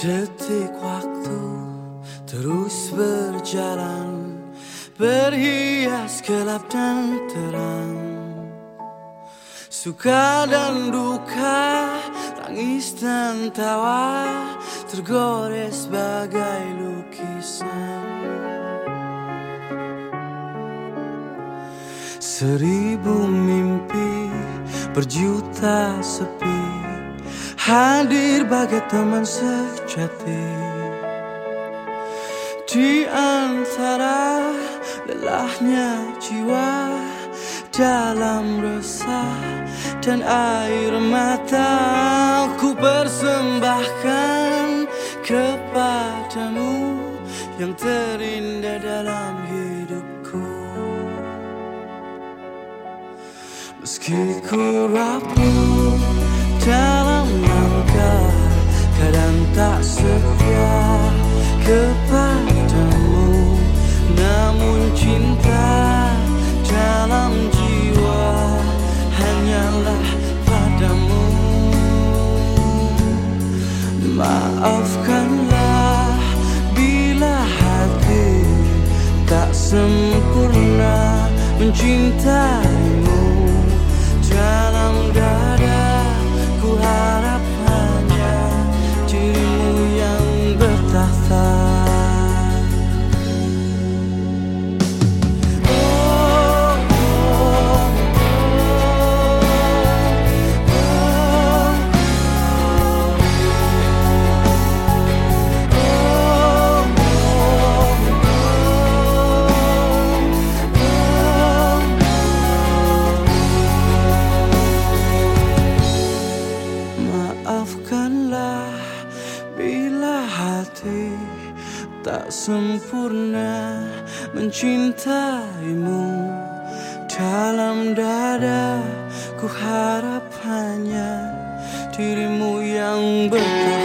Detik waktu terus berjalan Berhias gelap dan terang. Suka dan duka, tangis dan tawa Tergores bagai lukisan. Seribu mimpi berjuta sepi Hadir bagai teman sejati. Di antara lelahnya jiwa Dalam resah dan air mata Ku persembahkan kepadamu Yang terindah dalam hidupku. Meski ku rapuh dalam Maafkanlah bila hati Tak sempurna mencintaimu Maafkanlah bila hati tak sempurna mencintaimu. Dalam dada ku harap hanya dirimu yang bertakhta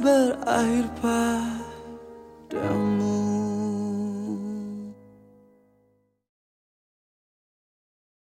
berakhir padamu